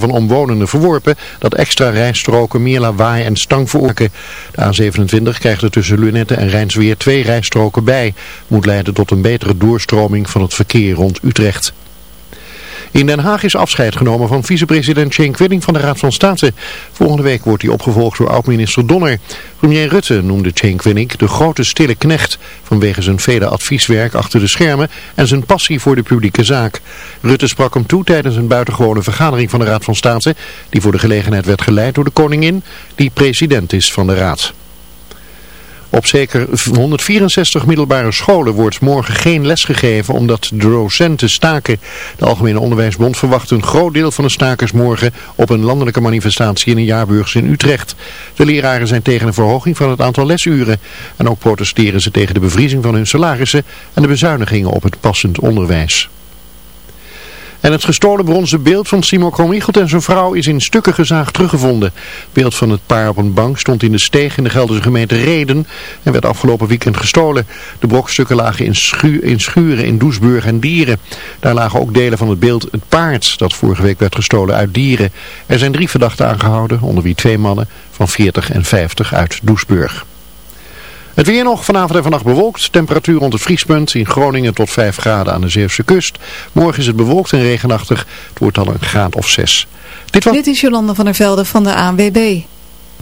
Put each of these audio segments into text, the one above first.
van omwonenden verworpen dat extra rijstroken meer lawaai en stang veroorzaken. De A27 krijgt er tussen Lunette en Rijnsweer twee rijstroken bij. Moet leiden tot een betere doorstroming van het verkeer rond Utrecht. In Den Haag is afscheid genomen van vicepresident Cenk Willing van de Raad van State. Volgende week wordt hij opgevolgd door oud-minister Donner. Premier Rutte noemde Cenk Willing de grote stille knecht vanwege zijn vele advieswerk achter de schermen en zijn passie voor de publieke zaak. Rutte sprak hem toe tijdens een buitengewone vergadering van de Raad van State die voor de gelegenheid werd geleid door de koningin die president is van de Raad. Op zeker 164 middelbare scholen wordt morgen geen les gegeven omdat de docenten staken. De Algemene Onderwijsbond verwacht een groot deel van de stakers morgen op een landelijke manifestatie in een jaarbeurs in Utrecht. De leraren zijn tegen een verhoging van het aantal lesuren. En ook protesteren ze tegen de bevriezing van hun salarissen en de bezuinigingen op het passend onderwijs. En het gestolen bronzen beeld van Simon Kromichelt en zijn vrouw is in stukken gezaagd teruggevonden. Beeld van het paar op een bank stond in de steeg in de Gelderse gemeente Reden en werd afgelopen weekend gestolen. De brokstukken lagen in, in schuren in Doesburg en Dieren. Daar lagen ook delen van het beeld Het Paard, dat vorige week werd gestolen uit Dieren. Er zijn drie verdachten aangehouden, onder wie twee mannen van 40 en 50 uit Doesburg. Het weer nog vanavond en vannacht bewolkt. Temperatuur rond het vriespunt. In Groningen tot 5 graden aan de Zeeuwse kust. Morgen is het bewolkt en regenachtig. Het wordt dan een graad of 6. Dit, was... Dit is Jolanda van der Velde van de ANWB.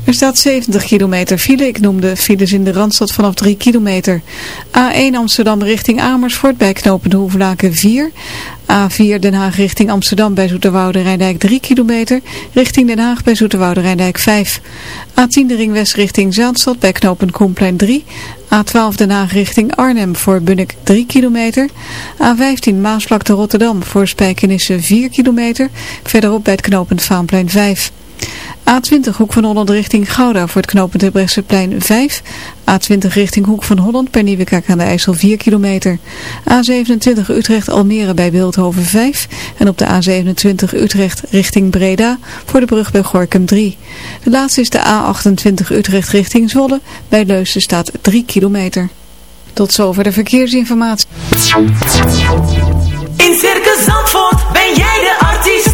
Er staat 70 kilometer file. Ik noemde files in de Randstad vanaf 3 kilometer. A1 Amsterdam richting Amersfoort bij knooppunt Hoevelaken 4. A4 Den Haag richting Amsterdam bij Zoeterwoude Rijndijk 3 kilometer. Richting Den Haag bij Zoeterwoude Rijndijk 5. A10 de ringwest richting Zaanstad bij knooppunt Koenplein 3. A12 Den Haag richting Arnhem voor Bunnik 3 kilometer. A15 Maasvlakte Rotterdam voor Spijkenisse 4 kilometer. Verderop bij het knooppunt Vaanplein 5. A20 Hoek van Holland richting Gouda voor het knooppunt plein 5. A20 richting Hoek van Holland per Nieuwekerk aan de IJssel 4 kilometer. A27 Utrecht Almere bij Beeldhoven 5. En op de A27 Utrecht richting Breda voor de brug bij Gorkum 3. De laatste is de A28 Utrecht richting Zwolle. Bij Leusden staat 3 kilometer. Tot zover de verkeersinformatie. In Circus Zandvoort ben jij de artiest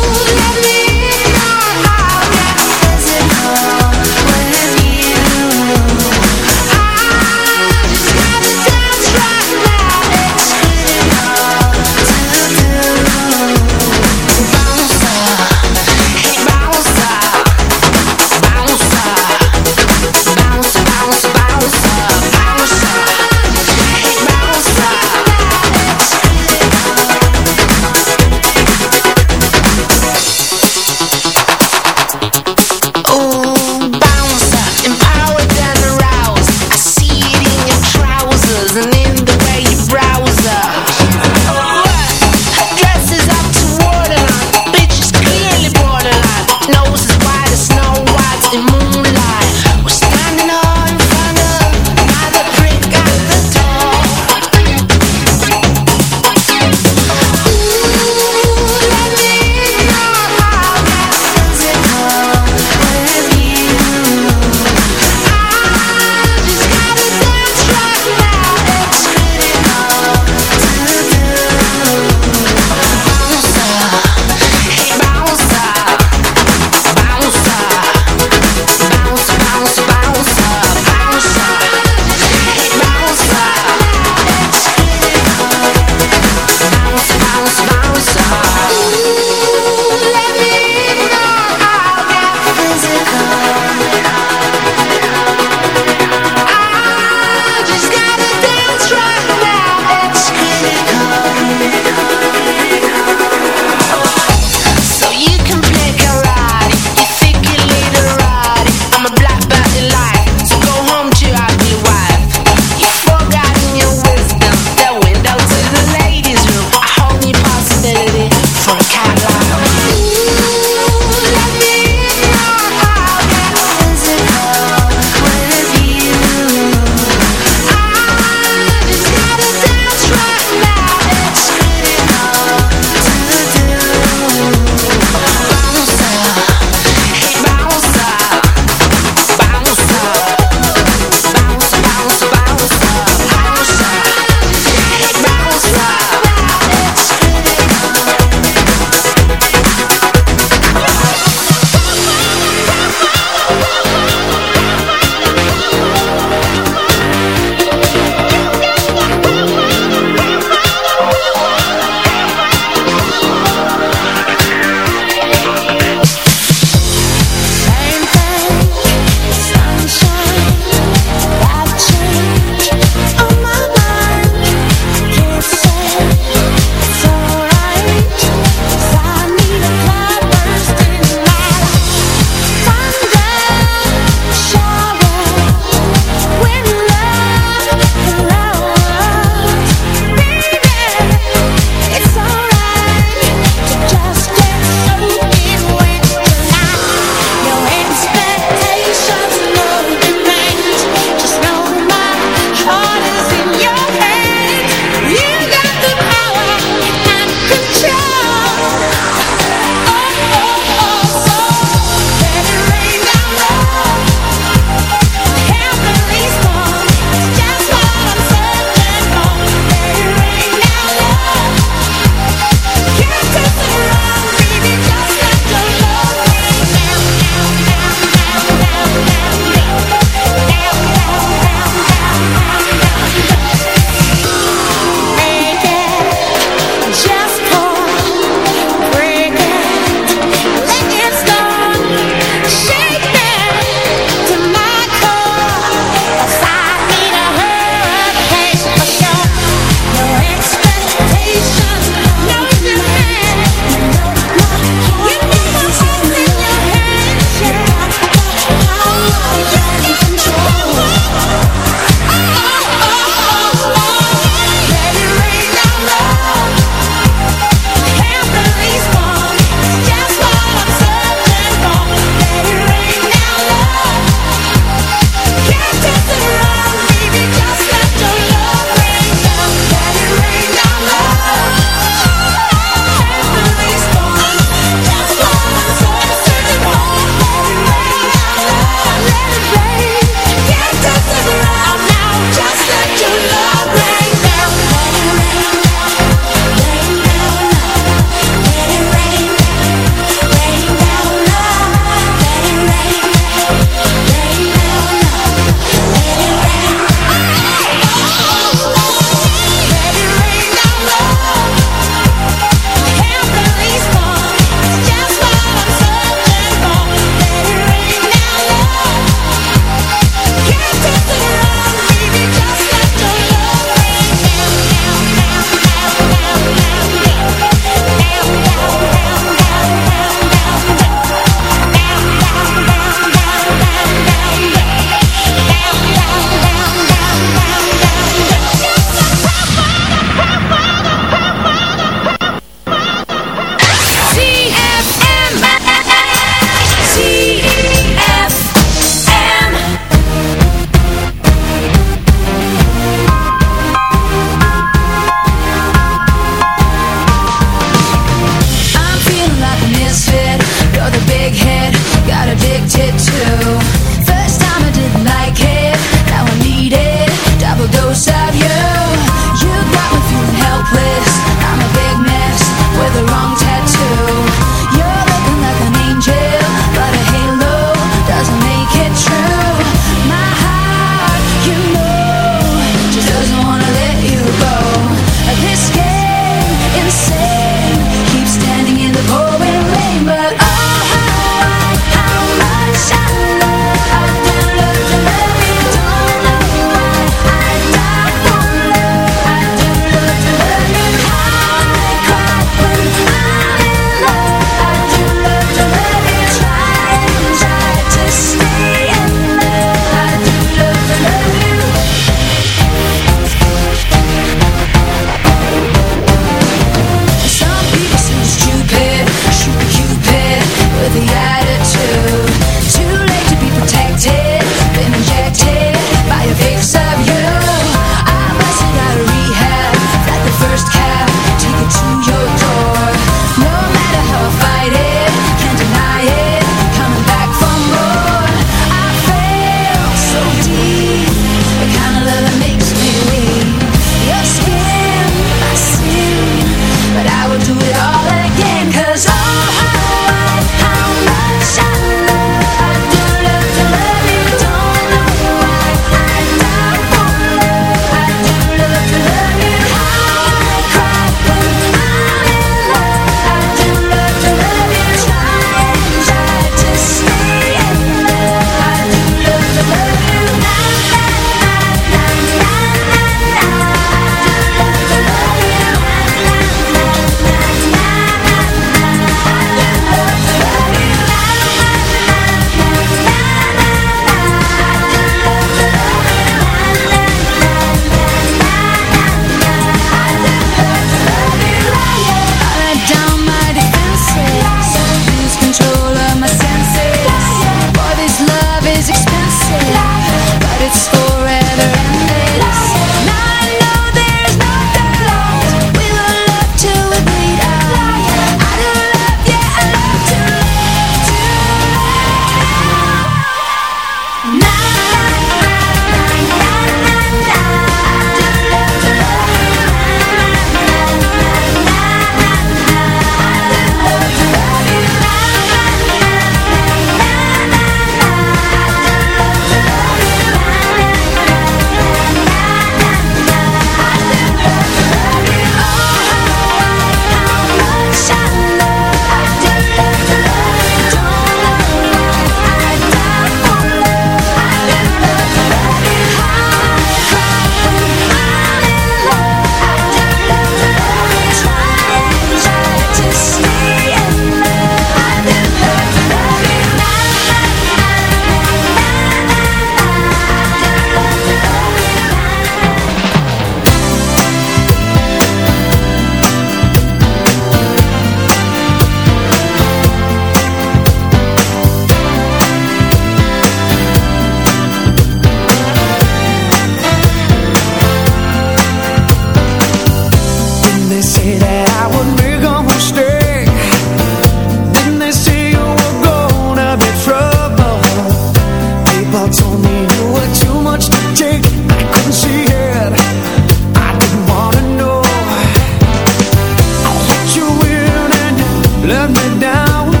shut me down.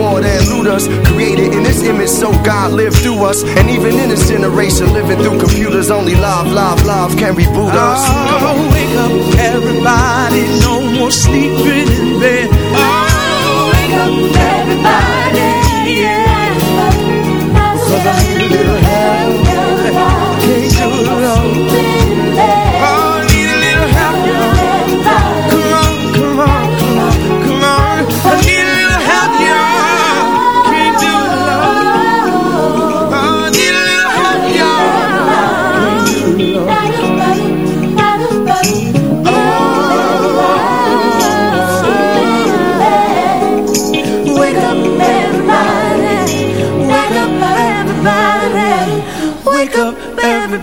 than elude us. Created in this image so God lived through us. And even in this generation, living through computers, only love, love, love can reboot us. On, wake up, everybody. No more sleeping in bed. Oh, wake up, everybody. Yeah.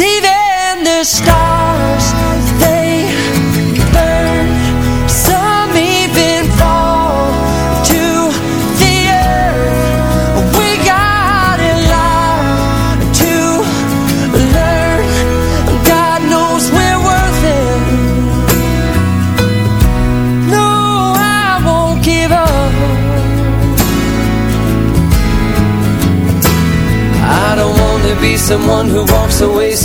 Even the stars, they burn. Some even fall to the earth. We got a lot to learn. God knows we're worth it. No, I won't give up. I don't want to be someone who walks away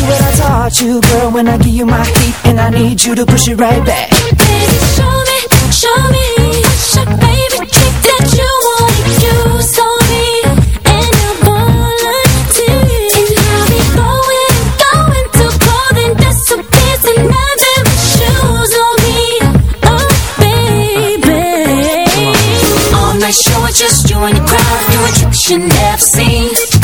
What I taught you, girl. When I give you my heat, and I need you to push it right back. Baby, show me, show me what's your favorite trick that you want to use on me. And I'll volunteer. And I'll be going, going to golden disappears and nothing but shoes on me. Oh, baby. All night show, just you and your crowd doing tricks you never seen.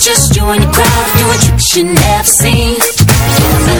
just join the crowd, do tricks you never seen.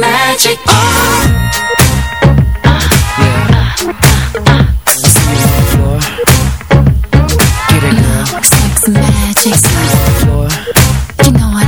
magic. Get it, girl. Sex magic. Floor. You know what I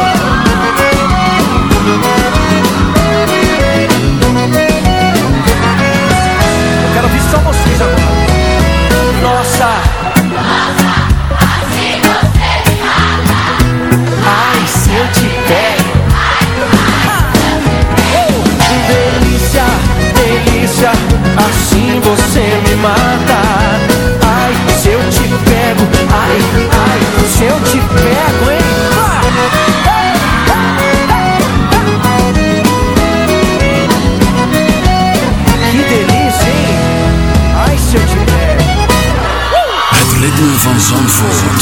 delícia, assim você me mata. Ai, se eu te pego, ai, ai, se eu te pego, hein? Que delícia, hein? Ai, se eu te pego. Het ritme van Zandvoort.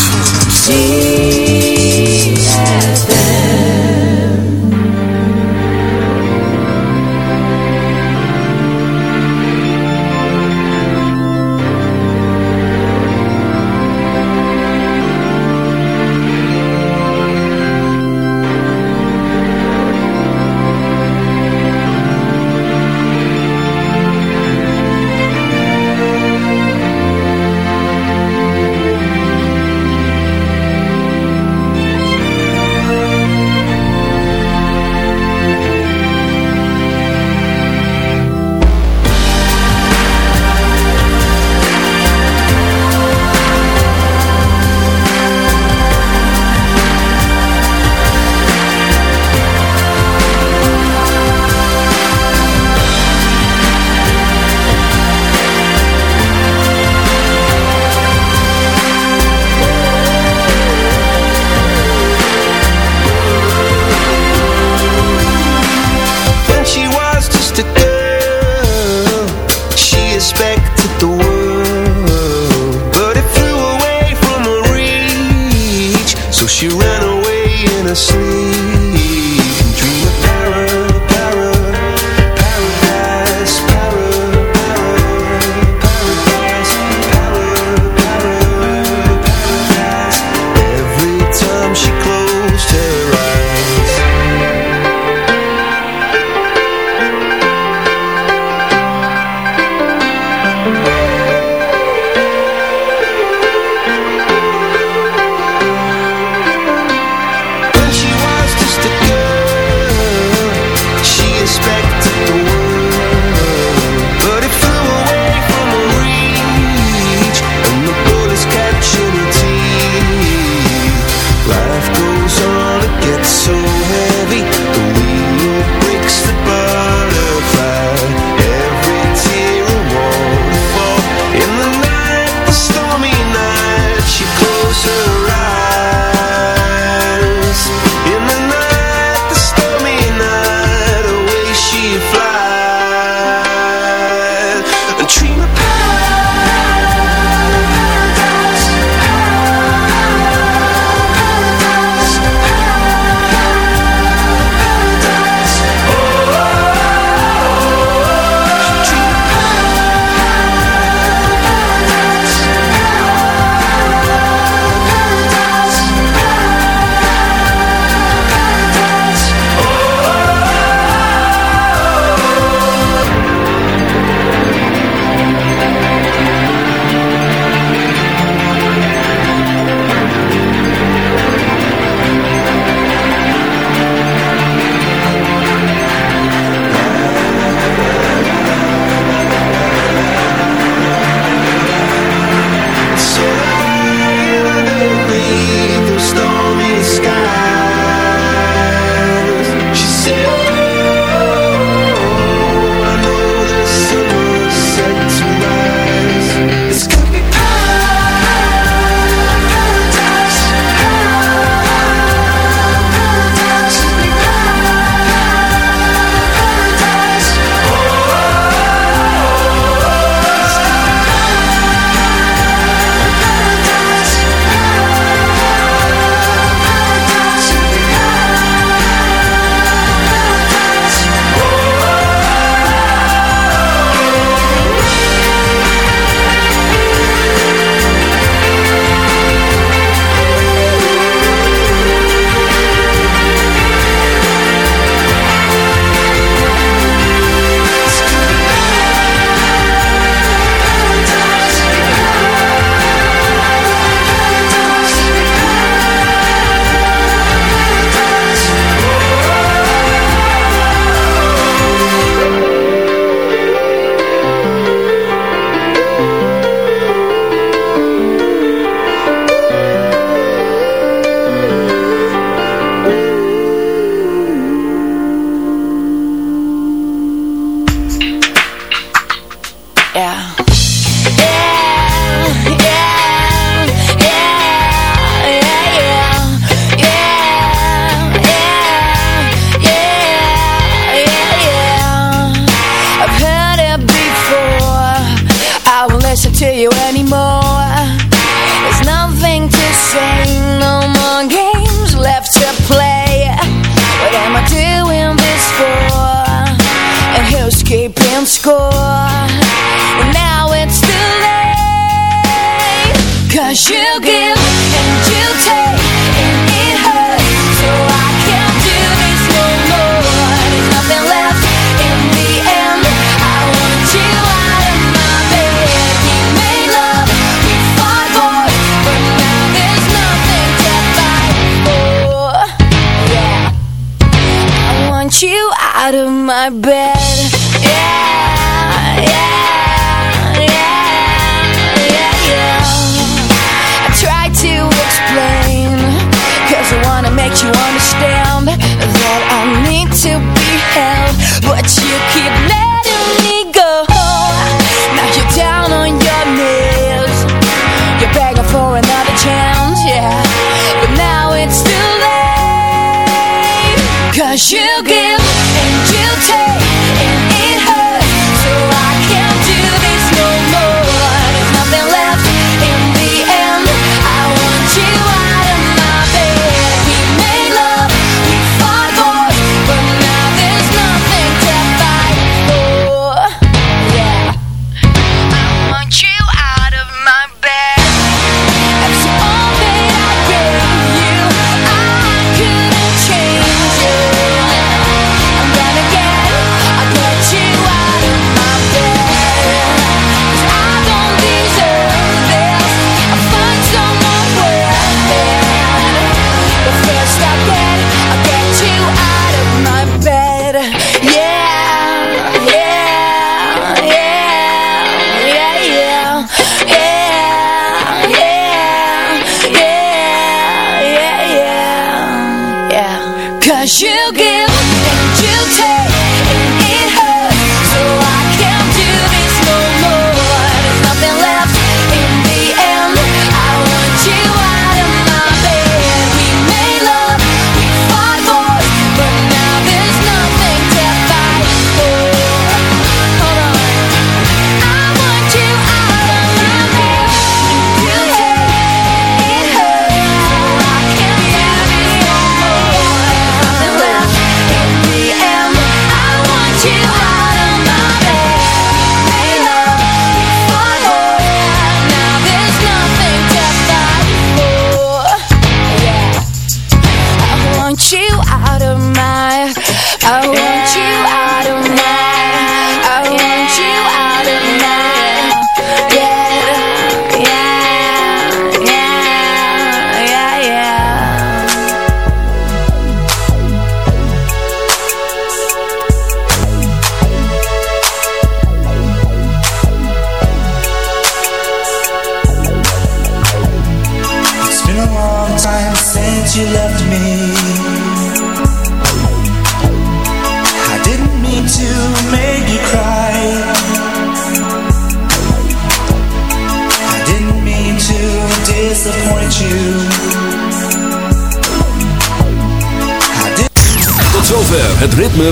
wish you.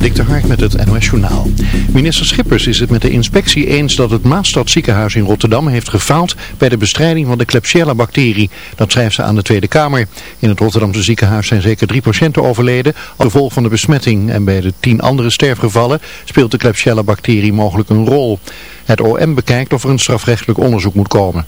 Dik de met het NOS Journaal. Minister Schippers is het met de inspectie eens dat het Maastad ziekenhuis in Rotterdam heeft gefaald bij de bestrijding van de Klebsiella-bacterie. Dat schrijft ze aan de Tweede Kamer. In het Rotterdamse ziekenhuis zijn zeker drie patiënten overleden als gevolg van de besmetting. En bij de tien andere sterfgevallen speelt de Klebsiella-bacterie mogelijk een rol. Het OM bekijkt of er een strafrechtelijk onderzoek moet komen.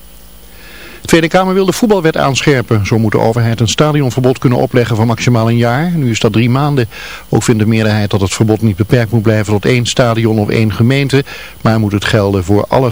De Tweede Kamer wil de voetbalwet aanscherpen. Zo moet de overheid een stadionverbod kunnen opleggen van maximaal een jaar. Nu is dat drie maanden. Ook vindt de meerderheid dat het verbod niet beperkt moet blijven tot één stadion of één gemeente. Maar moet het gelden voor alle